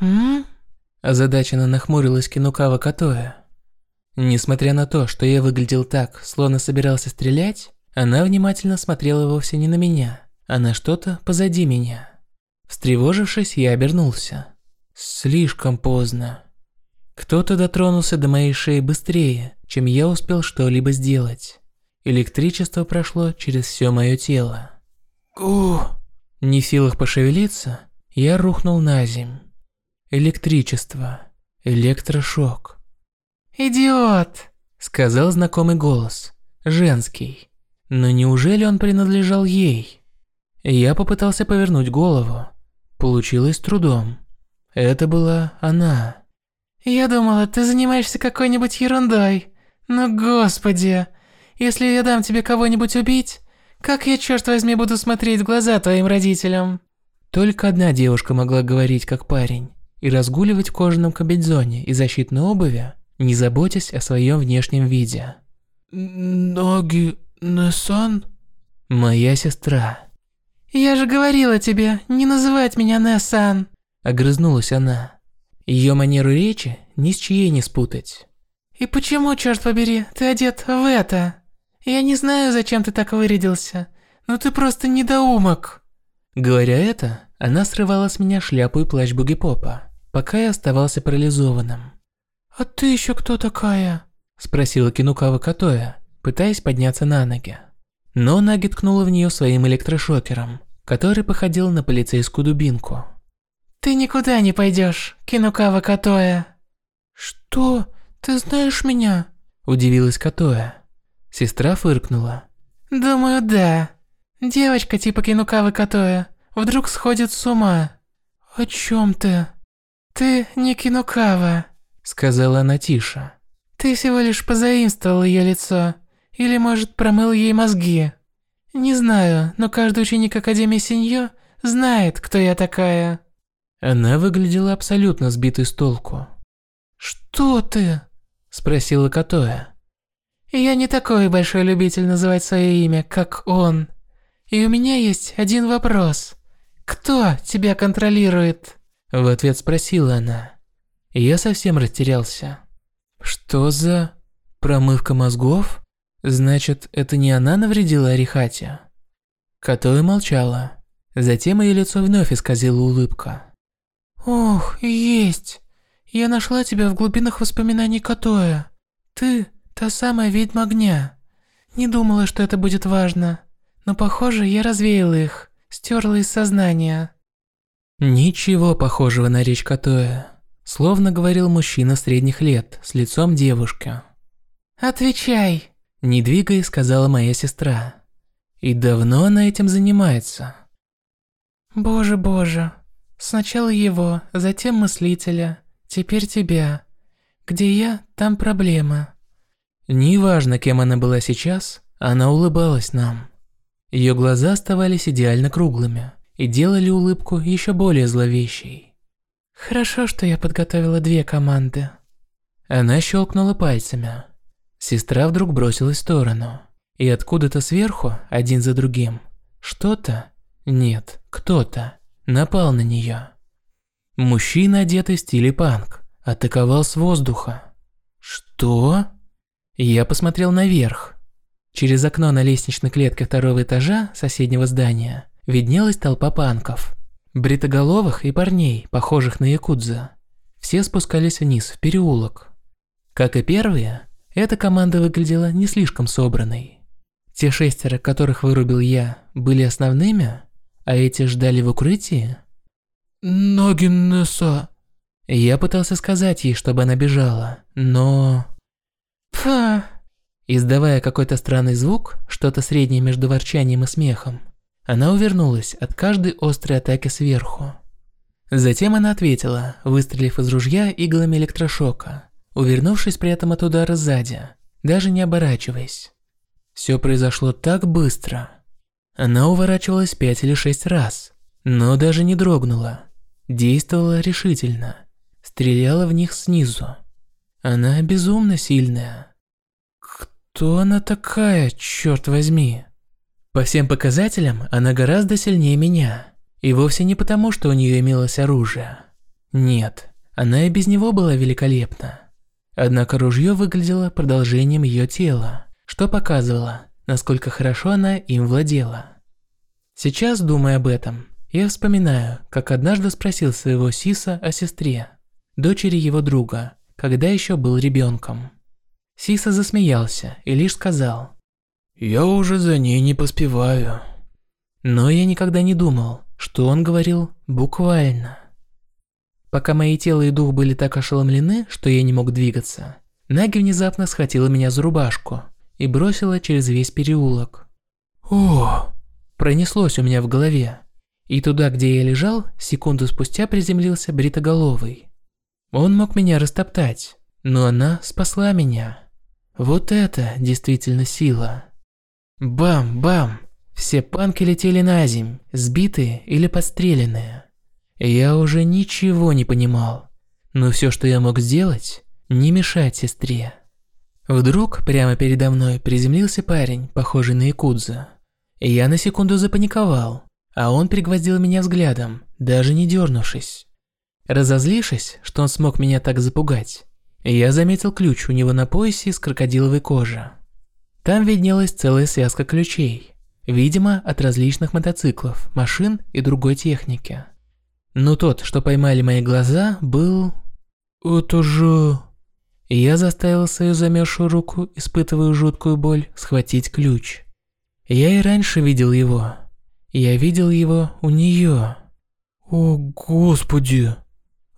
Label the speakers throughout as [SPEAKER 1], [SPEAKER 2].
[SPEAKER 1] «М?» Озадаченно нахмурилась Кинукава Катоя. Несмотря на то, что я выглядел так, словно собирался стрелять, она внимательно смотрела вовсе не на меня, а на что-то позади меня. Встревожившись, я обернулся. Слишком поздно. Кто-то дотронулся до моей шеи быстрее, чем я успел что-либо сделать. Электричество прошло через все мое тело. Гу! Не в силах пошевелиться, я рухнул на земь. Электричество. Электрошок. «Идиот!» – сказал знакомый голос. Женский. Но неужели он принадлежал ей? Я попытался повернуть голову. Получилось с трудом. Это была она. «Я думала, ты занимаешься какой-нибудь ерундой. Но господи, если я дам тебе кого-нибудь убить, как я, черт возьми, буду смотреть в глаза твоим родителям?» Только одна девушка могла говорить как парень и разгуливать в кожаном комбинезоне и защитной обуви, не заботясь о своем внешнем виде. «Ноги Нессан?» «Моя сестра». «Я же говорила тебе, не называть меня Нессан», – огрызнулась она. Ее манеру речи ни с чьей не спутать. «И почему, черт побери, ты одет в это? Я не знаю, зачем ты так вырядился, но ты просто недоумок». Говоря это, она срывала с меня шляпу и плащ бугипопа, пока я оставался парализованным. «А ты еще кто такая?» – спросила Кинукава Катоя, пытаясь подняться на ноги. Но Наги ткнула в нее своим электрошокером, который походил на полицейскую дубинку. «Ты никуда не пойдешь, Кинукава Катоя!» «Что? Ты знаешь меня?» – удивилась Катоя. Сестра фыркнула. «Думаю, да. Девочка типа Кинукавы Катоя вдруг сходит с ума». «О чем ты?» «Ты не Кинукава», – сказала она тише. «Ты всего лишь позаимствовал ее лицо. Или, может, промыл ей мозги. Не знаю, но каждый ученик Академии Синьо знает, кто я такая». Она выглядела абсолютно сбитой с толку. «Что ты?» – спросила Катоя. «Я не такой большой любитель называть свое имя, как он. И у меня есть один вопрос. Кто тебя контролирует?» В ответ спросила она. Я совсем растерялся. «Что за... промывка мозгов? Значит, это не она навредила Арихате?» Катоя молчала. Затем ее лицо вновь исказила улыбка. «Ох, есть. Я нашла тебя в глубинах воспоминаний Катоя. Ты та самая ведьма огня. Не думала, что это будет важно, но похоже, я развеяла их, стерла из сознания». Ничего похожего на речь Катоя. Словно говорил мужчина средних лет, с лицом девушки. «Отвечай!» – не двигаясь, сказала моя сестра. «И давно она этим занимается?» «Боже, боже, Сначала его, затем мыслителя, теперь тебя. Где я, там проблема. Неважно, кем она была сейчас, она улыбалась нам. Ее глаза оставались идеально круглыми и делали улыбку еще более зловещей. Хорошо, что я подготовила две команды. Она щелкнула пальцами. Сестра вдруг бросилась в сторону. И откуда-то сверху, один за другим, что-то, нет, кто-то, напал на нее. Мужчина, одетый в стиле панк, атаковал с воздуха. Что? Я посмотрел наверх. Через окно на лестничной клетке второго этажа соседнего здания виднелась толпа панков. Бритоголовых и парней, похожих на якудза. Все спускались вниз, в переулок. Как и первые, эта команда выглядела не слишком собранной. Те шестеро, которых вырубил я, были основными, а эти ждали в укрытии? Ногинеса. Я пытался сказать ей, чтобы она бежала, но... Пфа. Издавая какой-то странный звук, что-то среднее между ворчанием и смехом, она увернулась от каждой острой атаки сверху. Затем она ответила, выстрелив из ружья иглами электрошока, увернувшись при этом от удара сзади, даже не оборачиваясь. Все произошло так быстро. Она уворачивалась пять или шесть раз, но даже не дрогнула. Действовала решительно. Стреляла в них снизу. Она безумно сильная. Кто она такая, черт возьми? По всем показателям, она гораздо сильнее меня. И вовсе не потому, что у нее имелось оружие. Нет, она и без него была великолепна. Однако ружье выглядело продолжением ее тела, что показывало, насколько хорошо она им владела. Сейчас, думая об этом, я вспоминаю, как однажды спросил своего Сиса о сестре, дочери его друга, когда еще был ребенком. Сиса засмеялся и лишь сказал, «Я уже за ней не поспеваю». Но я никогда не думал, что он говорил буквально. Пока мои тело и дух были так ошеломлены, что я не мог двигаться, Наги внезапно схватила меня за рубашку и бросила через весь переулок. О! Пронеслось у меня в голове. И туда, где я лежал, секунду спустя приземлился бритоголовый. Он мог меня растоптать, но она спасла меня. Вот это действительно сила. Бам-бам! Все панки летели на земь, сбитые или подстреленные. Я уже ничего не понимал, но все, что я мог сделать, не мешать сестре. Вдруг прямо передо мной приземлился парень, похожий на Якудза. Я на секунду запаниковал, а он пригвоздил меня взглядом, даже не дернувшись. Разозлившись, что он смог меня так запугать, я заметил ключ у него на поясе из крокодиловой кожи. Там виднелась целая связка ключей, видимо, от различных мотоциклов, машин и другой техники. Но тот, что поймали мои глаза, был... Это же... Я заставил свою замерзшую руку, испытывая жуткую боль, схватить ключ. Я и раньше видел его. Я видел его у нее. О, господи!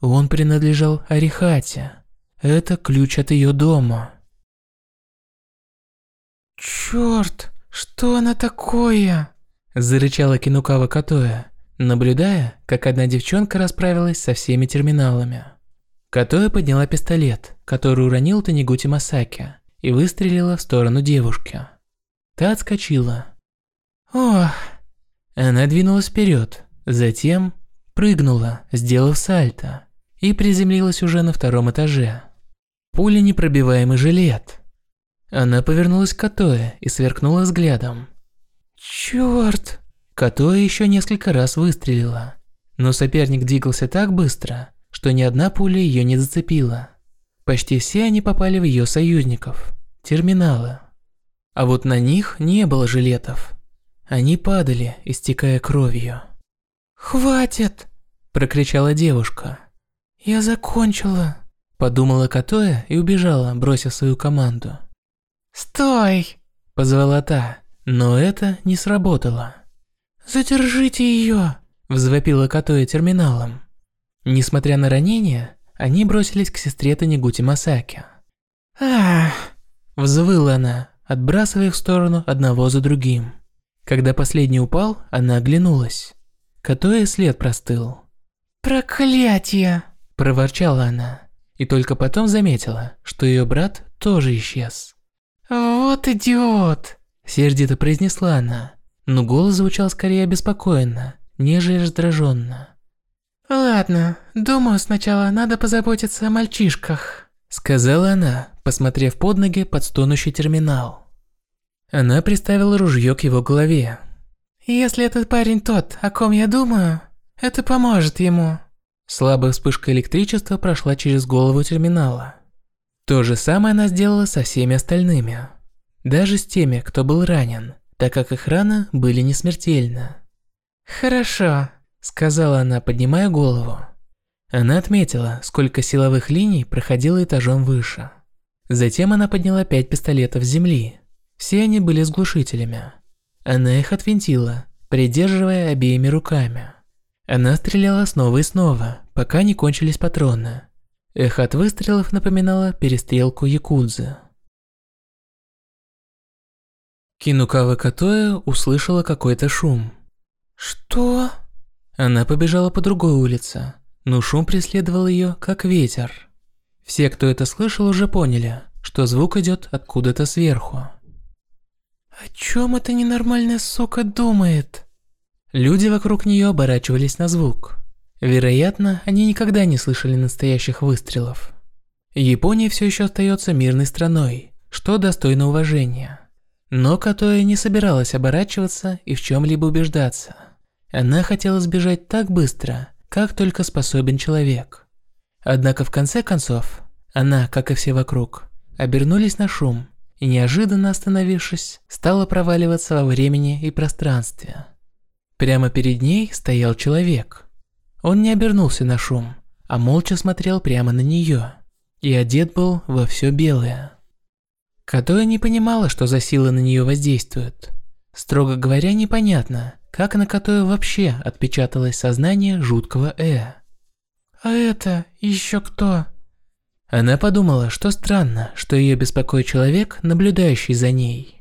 [SPEAKER 1] Он принадлежал Арихате. Это ключ от ее дома. Черт, что она такое? Зарычала Кинукава Катоя наблюдая, как одна девчонка расправилась со всеми терминалами. Катоя подняла пистолет, который уронил Танигути Масаки, и выстрелила в сторону девушки. Та отскочила. Ох! Она двинулась вперед, затем прыгнула, сделав сальто, и приземлилась уже на втором этаже. Пуля непробиваемый жилет. Она повернулась к Катое и сверкнула взглядом. Чёрт! Которая еще несколько раз выстрелила. Но соперник двигался так быстро, что ни одна пуля ее не зацепила. Почти все они попали в ее союзников – терминалы. А вот на них не было жилетов. Они падали, истекая кровью. «Хватит!» – прокричала девушка. «Я закончила!» – подумала Катоя и убежала, бросив свою команду. «Стой!» – позвала та, но это не сработало. «Задержите ее!» – взвопила Катоя терминалом. Несмотря на ранения, они бросились к сестре Танигути Масаки. «Ах!» – взвыла она, отбрасывая их в сторону одного за другим. Когда последний упал, она оглянулась. Катоя след простыл. «Проклятие!» – проворчала она. И только потом заметила, что ее брат тоже исчез. «Вот идиот!» – сердито произнесла она но голос звучал скорее обеспокоенно, нежели раздраженно. «Ладно, думаю, сначала надо позаботиться о мальчишках», сказала она, посмотрев под ноги под стонущий терминал. Она приставила ружье к его голове. «Если этот парень тот, о ком я думаю, это поможет ему». Слабая вспышка электричества прошла через голову терминала. То же самое она сделала со всеми остальными. Даже с теми, кто был ранен так как их раны были не смертельны. «Хорошо», – сказала она, поднимая голову. Она отметила, сколько силовых линий проходило этажом выше. Затем она подняла пять пистолетов с земли. Все они были с глушителями. Она их отвинтила, придерживая обеими руками. Она стреляла снова и снова, пока не кончились патроны. Эхо от выстрелов напоминало перестрелку якудзы. Кинукава Катоя услышала какой-то шум. «Что?» Она побежала по другой улице, но шум преследовал ее, как ветер. Все, кто это слышал, уже поняли, что звук идет откуда-то сверху. «О чем эта ненормальная сука думает?» Люди вокруг нее оборачивались на звук. Вероятно, они никогда не слышали настоящих выстрелов. Япония все еще остается мирной страной, что достойно уважения. Но Катоя не собиралась оборачиваться и в чем-либо убеждаться. Она хотела сбежать так быстро, как только способен человек. Однако в конце концов, она, как и все вокруг, обернулись на шум и, неожиданно остановившись, стала проваливаться во времени и пространстве. Прямо перед ней стоял человек. Он не обернулся на шум, а молча смотрел прямо на нее, и одет был во все белое. Катоя не понимала, что за сила на нее воздействует. Строго говоря, непонятно, как на Катою вообще отпечаталось сознание жуткого Э. «А это еще кто?» Она подумала, что странно, что ее беспокоит человек, наблюдающий за ней.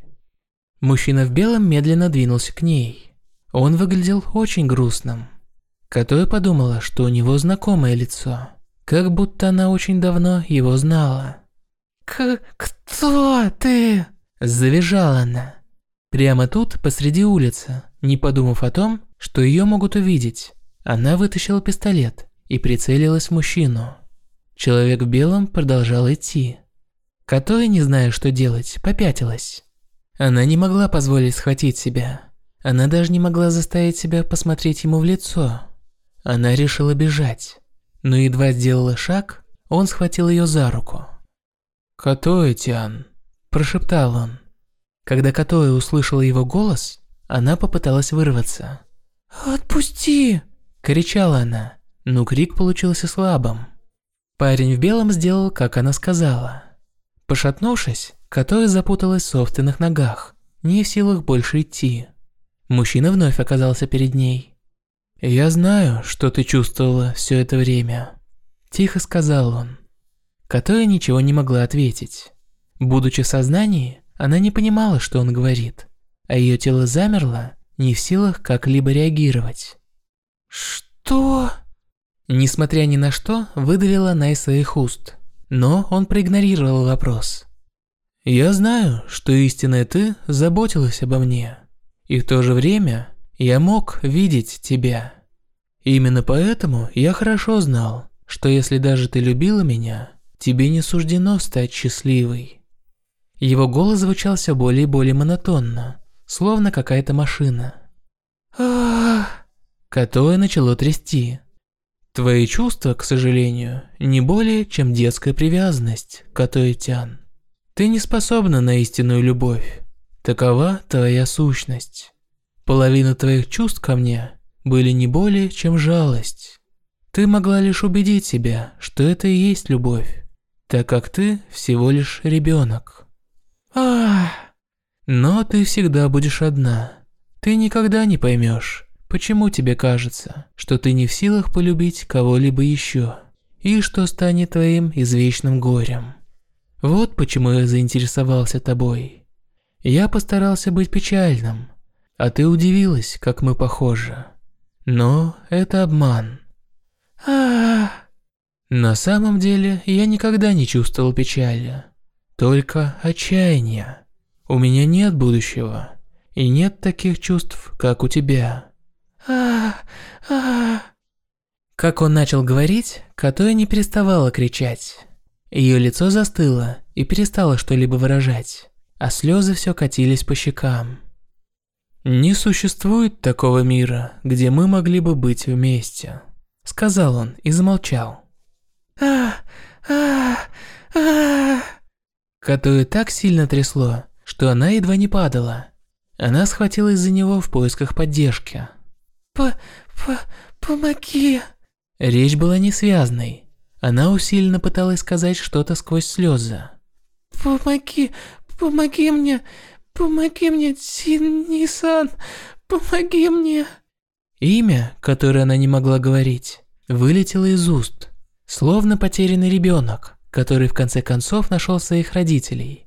[SPEAKER 1] Мужчина в белом медленно двинулся к ней. Он выглядел очень грустным. Катоя подумала, что у него знакомое лицо, как будто она очень давно его знала.
[SPEAKER 2] К «Кто ты?»
[SPEAKER 1] – завизжала она. Прямо тут, посреди улицы, не подумав о том, что ее могут увидеть, она вытащила пистолет и прицелилась в мужчину. Человек в белом продолжал идти. Которая, не зная, что делать, попятилась. Она не могла позволить схватить себя. Она даже не могла заставить себя посмотреть ему в лицо. Она решила бежать. Но едва сделала шаг, он схватил ее за руку. «Катоэ, Тиан», – прошептал он. Когда Катоэ услышала его голос, она попыталась вырваться.
[SPEAKER 2] «Отпусти!»
[SPEAKER 1] – кричала она, но крик получился слабым. Парень в белом сделал, как она сказала. Пошатнувшись, Катоя запуталась в собственных ногах, не в силах больше идти. Мужчина вновь оказался перед ней. «Я знаю, что ты чувствовала все это время», – тихо сказал он. Катоя ничего не могла ответить. Будучи в сознании, она не понимала, что он говорит, а ее тело замерло, не в силах как-либо реагировать.
[SPEAKER 2] «Что?»
[SPEAKER 1] Несмотря ни на что, выдавила она из своих уст. Но он проигнорировал вопрос. «Я знаю, что истинная ты заботилась обо мне. И в то же время я мог видеть тебя. Именно поэтому я хорошо знал, что если даже ты любила меня, тебе не суждено стать счастливой». Его голос звучал все более и более монотонно, словно какая-то машина.
[SPEAKER 2] «Ах!»
[SPEAKER 1] Которое начало трясти. Твои чувства, к сожалению, не более, чем детская привязанность, Катоэтян. Ты не способна на истинную любовь. Такова твоя сущность. Половина твоих чувств ко мне были не более, чем жалость. Ты могла лишь убедить себя, что это и есть любовь, так как ты всего лишь ребенок.
[SPEAKER 2] Ах!
[SPEAKER 1] Но ты всегда будешь одна. Ты никогда не поймешь, Почему тебе кажется, что ты не в силах полюбить кого-либо еще, и что станет твоим извечным горем? Вот почему я заинтересовался тобой. Я постарался быть печальным, а ты удивилась, как мы похожи. Но это обман. На самом деле я никогда не чувствовал печали, только отчаяния. У меня нет будущего, и нет таких чувств, как у тебя
[SPEAKER 2] а а
[SPEAKER 1] Как он начал говорить, Катоя не переставала кричать. Ее лицо застыло и перестало что-либо выражать, а слезы все катились по щекам. «Не существует такого мира, где мы могли бы быть вместе», — сказал он и замолчал. Катою так сильно трясло, что она едва не падала. Она схватилась за него в поисках поддержки.
[SPEAKER 2] По... по... помоги!»
[SPEAKER 1] Речь была несвязной. Она усиленно пыталась сказать что-то сквозь слезы.
[SPEAKER 2] «Помоги! Помоги мне! Помоги мне, Син-Нисан! Помоги мне!»
[SPEAKER 1] Имя, которое она не могла говорить, вылетело из уст, словно потерянный ребенок, который в конце концов нашел своих родителей.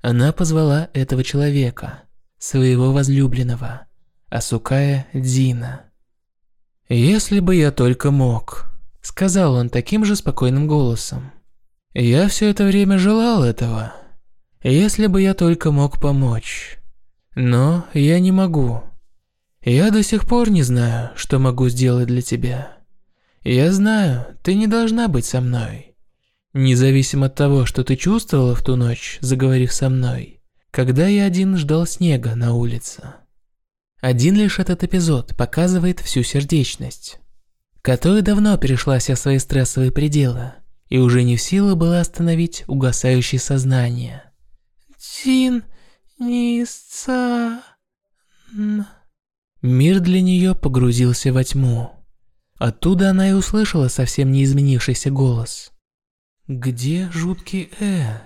[SPEAKER 1] Она позвала этого человека, своего возлюбленного. Асукая Дина. «Если бы я только мог», – сказал он таким же спокойным голосом. «Я все это время желал этого. Если бы я только мог помочь. Но я не могу. Я до сих пор не знаю, что могу сделать для тебя. Я знаю, ты не должна быть со мной. Независимо от того, что ты чувствовала в ту ночь, заговорив со мной, когда я один ждал снега на улице. Один лишь этот эпизод показывает всю сердечность. которая давно перешла все свои стрессовые пределы и уже не в силах была остановить угасающее сознание.
[SPEAKER 2] Тин Нисан.
[SPEAKER 1] Мир для нее погрузился во тьму. Оттуда она и услышала совсем не изменившийся голос. «Где жуткий Э?»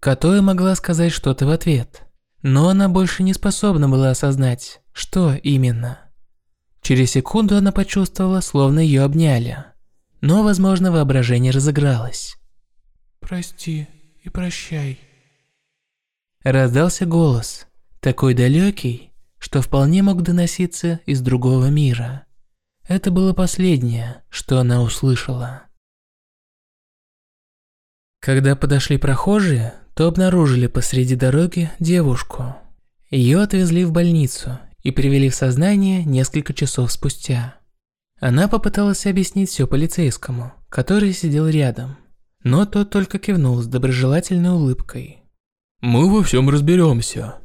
[SPEAKER 1] Которая могла сказать что-то в ответ, но она больше не способна была осознать, что именно. Через секунду она почувствовала, словно ее обняли, но, возможно, воображение разыгралось.
[SPEAKER 2] «Прости и прощай».
[SPEAKER 1] Раздался голос, такой далекий, что вполне мог доноситься из другого мира. Это было последнее, что она услышала. Когда подошли прохожие, то обнаружили посреди дороги девушку. Ее отвезли в больницу и привели в сознание несколько часов спустя. Она попыталась объяснить все полицейскому, который сидел рядом, но тот только кивнул с доброжелательной улыбкой.
[SPEAKER 3] «Мы во всем разберемся».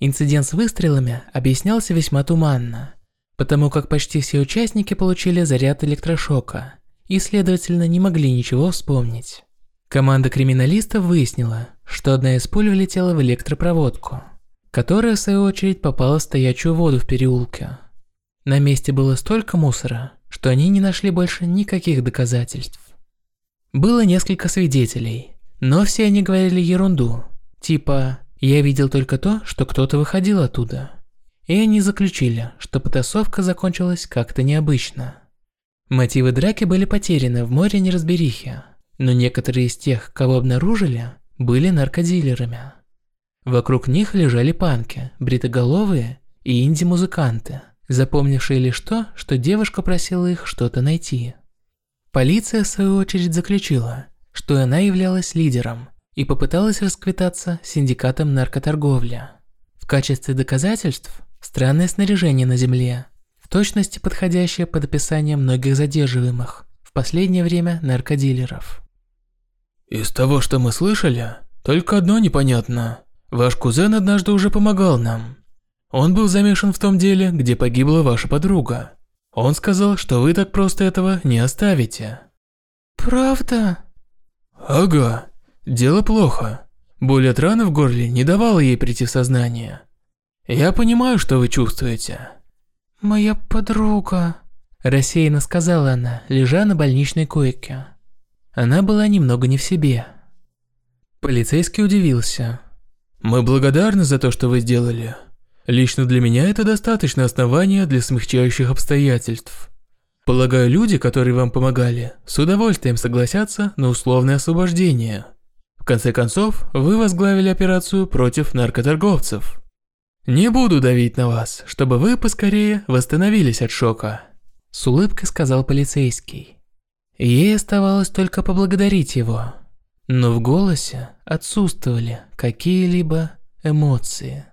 [SPEAKER 1] Инцидент с выстрелами объяснялся весьма туманно, потому как почти все участники получили заряд электрошока и, следовательно, не могли ничего вспомнить. Команда криминалистов выяснила, что одна из пуль влетела в электропроводку, которая, в свою очередь, попала в стоячую воду в переулке. На месте было столько мусора, что они не нашли больше никаких доказательств. Было несколько свидетелей, но все они говорили ерунду, типа «я видел только то, что кто-то выходил оттуда» и они заключили, что потасовка закончилась как-то необычно. Мотивы драки были потеряны в море неразберихи, но некоторые из тех, кого обнаружили, были наркодилерами. Вокруг них лежали панки, бритоголовые и инди-музыканты, запомнившие лишь то, что девушка просила их что-то найти. Полиция, в свою очередь, заключила, что она являлась лидером и попыталась расквитаться с синдикатом наркоторговли. В качестве доказательств Странное снаряжение на земле, в точности подходящее под описание многих задерживаемых в последнее время наркодилеров.
[SPEAKER 3] Из того, что мы слышали, только одно непонятно. Ваш кузен однажды уже помогал нам. Он был замешан в том деле, где погибла ваша подруга. Он сказал, что вы так просто этого не оставите.
[SPEAKER 2] Правда?
[SPEAKER 3] Ага. Дело плохо. Боль от раны в горле не давала ей прийти в сознание. «Я понимаю, что вы чувствуете».
[SPEAKER 2] «Моя подруга», –
[SPEAKER 1] рассеянно сказала она, лежа на больничной койке. Она была немного не в себе. Полицейский удивился.
[SPEAKER 3] «Мы благодарны за то, что вы сделали. Лично для меня это достаточно основания для смягчающих обстоятельств. Полагаю, люди, которые вам помогали, с удовольствием согласятся на условное освобождение. В конце концов, вы возглавили операцию против наркоторговцев». «Не буду давить на вас, чтобы вы поскорее восстановились от шока», –
[SPEAKER 1] с улыбкой сказал полицейский. Ей оставалось только поблагодарить его, но в голосе отсутствовали какие-либо эмоции.